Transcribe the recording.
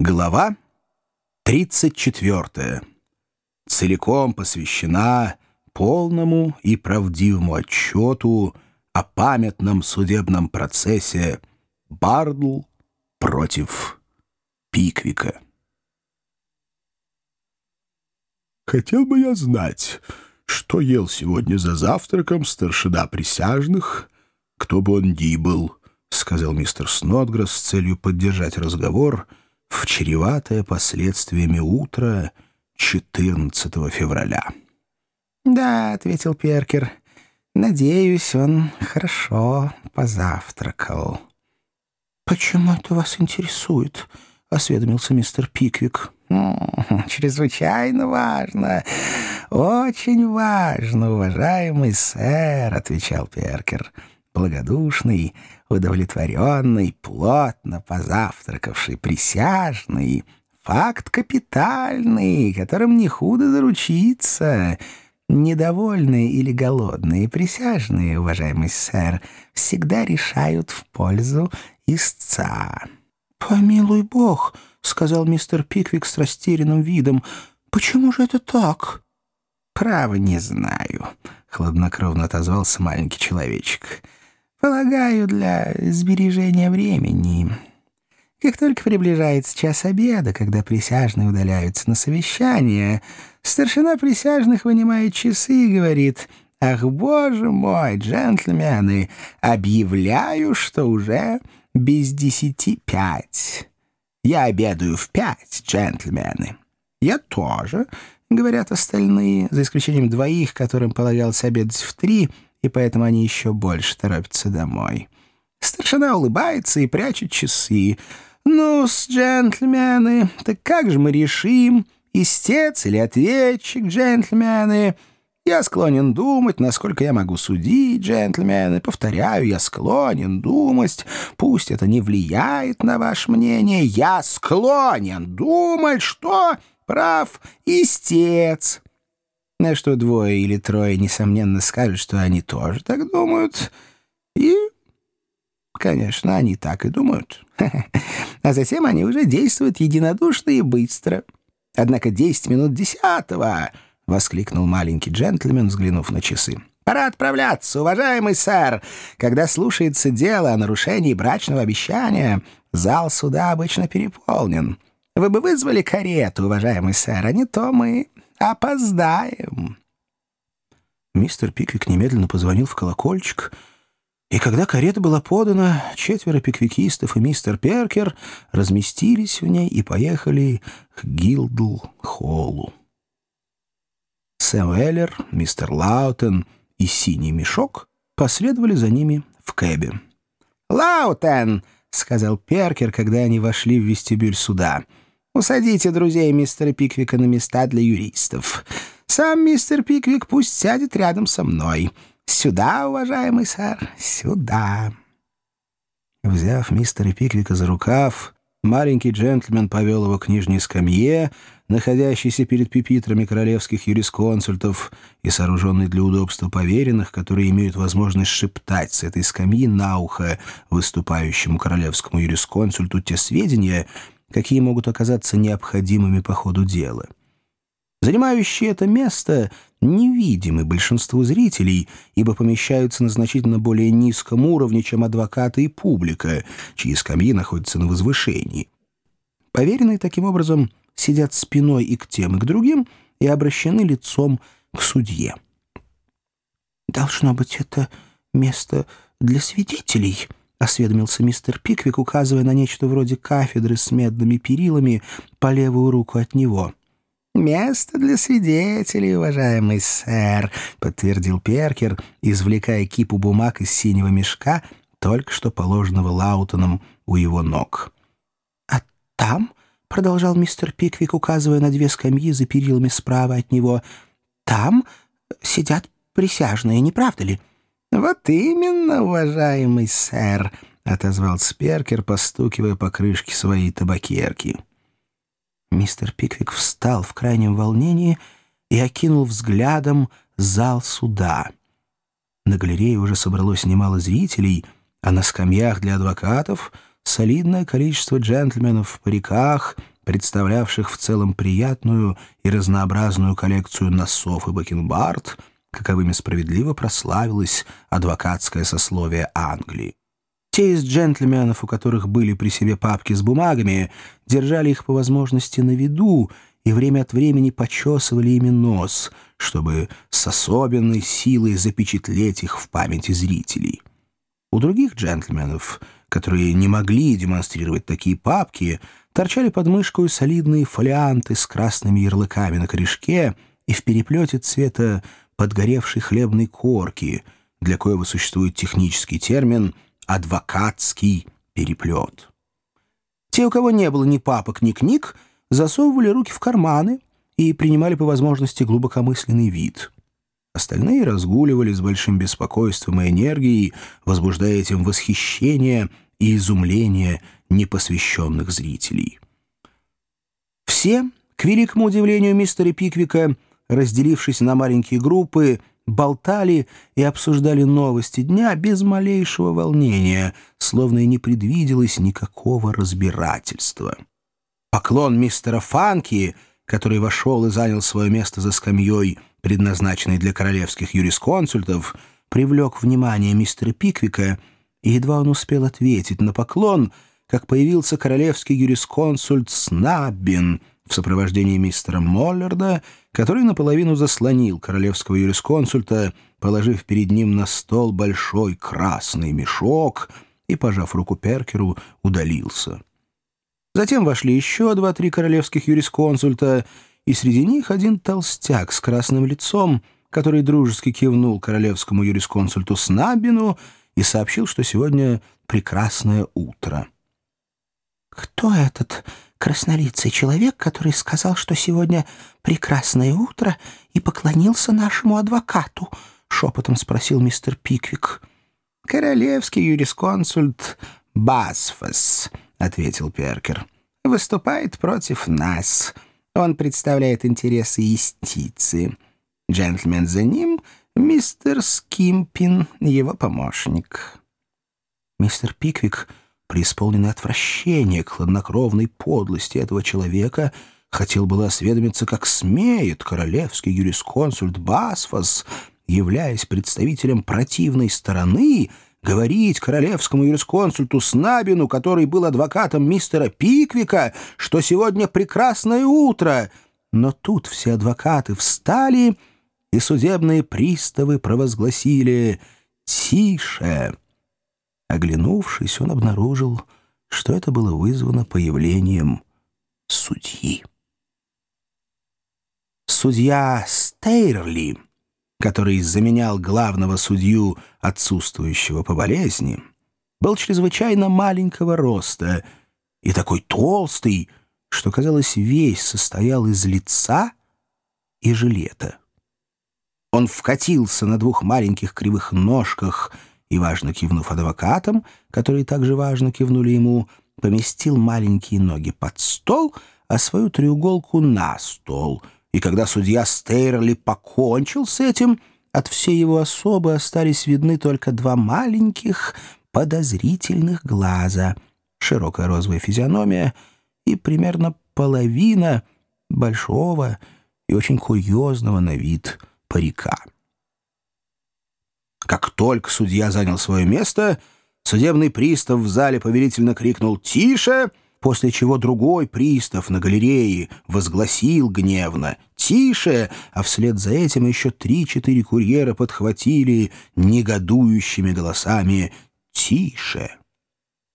Глава 34. Целиком посвящена полному и правдивому отчету о памятном судебном процессе Бардл против Пиквика. Хотел бы я знать, что ел сегодня за завтраком старшина присяжных, кто бы он ни был, — сказал мистер Снотгресс с целью поддержать разговор — в чреватое последствиями утро 14 февраля. «Да», — ответил Перкер, — «надеюсь, он хорошо позавтракал». «Почему это вас интересует?» — осведомился мистер Пиквик. «Чрезвычайно важно, очень важно, уважаемый сэр», — отвечал Перкер благодушный, удовлетворенный, плотно позавтракавший присяжный, факт капитальный, которым не худо заручиться. Недовольные или голодные присяжные, уважаемый сэр, всегда решают в пользу истца. «Помилуй бог», — сказал мистер Пиквик с растерянным видом, — «почему же это так?» «Право не знаю», — хладнокровно отозвался маленький человечек. Полагаю, для сбережения времени. Как только приближается час обеда, когда присяжные удаляются на совещание, старшина присяжных вынимает часы и говорит «Ах, боже мой, джентльмены, объявляю, что уже без десяти пять. Я обедаю в пять, джентльмены». «Я тоже», — говорят остальные, за исключением двоих, которым полагалось обедать в три — и поэтому они еще больше торопятся домой. Старшина улыбается и прячет часы. «Ну-с, джентльмены, так как же мы решим, истец или ответчик, джентльмены?» Я склонен думать, насколько я могу судить, джентльмены. Повторяю, я склонен думать. Пусть это не влияет на ваше мнение. Я склонен думать, что прав истец. На что двое или трое, несомненно, скажут, что они тоже так думают. И, конечно, они так и думают. А затем они уже действуют единодушно и быстро. Однако десять минут десятого, — воскликнул маленький джентльмен, взглянув на часы. «Пора отправляться, уважаемый сэр. Когда слушается дело о нарушении брачного обещания, зал суда обычно переполнен. Вы бы вызвали карету, уважаемый сэр, а не то мы Опоздаем. Мистер Пиквик немедленно позвонил в колокольчик, и когда карета была подана, четверо пиквикистов и мистер Перкер разместились в ней и поехали к Гилдхоллу. Сэм Уэллер, мистер Лаутен и Синий Мешок последовали за ними в кэбе. «Лаутен!» — сказал Перкер, когда они вошли в вестибюль суда — Усадите друзей мистера Пиквика на места для юристов. Сам мистер Пиквик пусть сядет рядом со мной. Сюда, уважаемый сэр, сюда». Взяв мистера Пиквика за рукав, маленький джентльмен повел его к нижней скамье, находящейся перед пипитрами королевских юрисконсультов и сооруженной для удобства поверенных, которые имеют возможность шептать с этой скамьи на ухо выступающему королевскому юрисконсульту те сведения, какие могут оказаться необходимыми по ходу дела. Занимающие это место невидимы большинству зрителей, ибо помещаются на значительно более низком уровне, чем адвокаты и публика, чьи скамьи находятся на возвышении. Поверенные таким образом сидят спиной и к тем, и к другим, и обращены лицом к судье. «Должно быть, это место для свидетелей», — осведомился мистер Пиквик, указывая на нечто вроде кафедры с медными перилами по левую руку от него. «Место для свидетелей, уважаемый сэр», — подтвердил Перкер, извлекая кипу бумаг из синего мешка, только что положенного Лаутоном у его ног. «А там?» — продолжал мистер Пиквик, указывая на две скамьи за перилами справа от него. «Там сидят присяжные, не правда ли?» «Вот именно, уважаемый сэр», — отозвался Перкер, постукивая по крышке своей табакерки. Мистер Пиквик встал в крайнем волнении и окинул взглядом зал суда. На галерее уже собралось немало зрителей, а на скамьях для адвокатов солидное количество джентльменов в париках, представлявших в целом приятную и разнообразную коллекцию носов и бакенбард, каковыми справедливо прославилось адвокатское сословие Англии. Те из джентльменов, у которых были при себе папки с бумагами, держали их по возможности на виду и время от времени почесывали ими нос, чтобы с особенной силой запечатлеть их в памяти зрителей. У других джентльменов, которые не могли демонстрировать такие папки, торчали под мышкой солидные фолианты с красными ярлыками на корешке и в переплете цвета подгоревшей хлебной корки, для коего существует технический термин «адвокатский переплет». Те, у кого не было ни папок, ни книг, засовывали руки в карманы и принимали по возможности глубокомысленный вид — Остальные разгуливали с большим беспокойством и энергией, возбуждая этим восхищение и изумление непосвященных зрителей. Все, к великому удивлению мистера Пиквика, разделившись на маленькие группы, болтали и обсуждали новости дня без малейшего волнения, словно и не предвиделось никакого разбирательства. Поклон мистера Фанки, который вошел и занял свое место за скамьей, предназначенный для королевских юрисконсультов, привлек внимание мистера Пиквика, и едва он успел ответить на поклон, как появился королевский юрисконсульт Снаббин в сопровождении мистера Моллерда, который наполовину заслонил королевского юрисконсульта, положив перед ним на стол большой красный мешок и, пожав руку Перкеру, удалился. Затем вошли еще два-три королевских юрисконсульта — и среди них один толстяк с красным лицом, который дружески кивнул королевскому юрисконсульту Снабину и сообщил, что сегодня прекрасное утро. «Кто этот краснолицый человек, который сказал, что сегодня прекрасное утро и поклонился нашему адвокату?» — шепотом спросил мистер Пиквик. «Королевский юрисконсульт Басфас», — ответил Перкер. «Выступает против нас». Он представляет интересы юстиции. Джентльмен за ним — мистер Скимпин, его помощник. Мистер Пиквик, преисполненный отвращения к хладнокровной подлости этого человека, хотел было осведомиться, как смеет королевский юрисконсульт Басфас, являясь представителем противной стороны — говорить королевскому юрисконсульту Снабину, который был адвокатом мистера Пиквика, что сегодня прекрасное утро. Но тут все адвокаты встали, и судебные приставы провозгласили «Тише!». Оглянувшись, он обнаружил, что это было вызвано появлением судьи. Судья Стейрли который заменял главного судью, отсутствующего по болезни, был чрезвычайно маленького роста и такой толстый, что, казалось, весь состоял из лица и жилета. Он вкатился на двух маленьких кривых ножках и, важно кивнув адвокатам, которые также важно кивнули ему, поместил маленькие ноги под стол, а свою треуголку на стол — и когда судья Стейрли покончил с этим, от всей его особы остались видны только два маленьких подозрительных глаза, широкая розовая физиономия и примерно половина большого и очень курьезного на вид парика. Как только судья занял свое место, судебный пристав в зале повелительно крикнул «Тише!» после чего другой пристав на галерее возгласил гневно «Тише!», а вслед за этим еще три-четыре курьера подхватили негодующими голосами «Тише!».